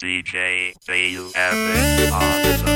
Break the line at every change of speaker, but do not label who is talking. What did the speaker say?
DJ Fail on.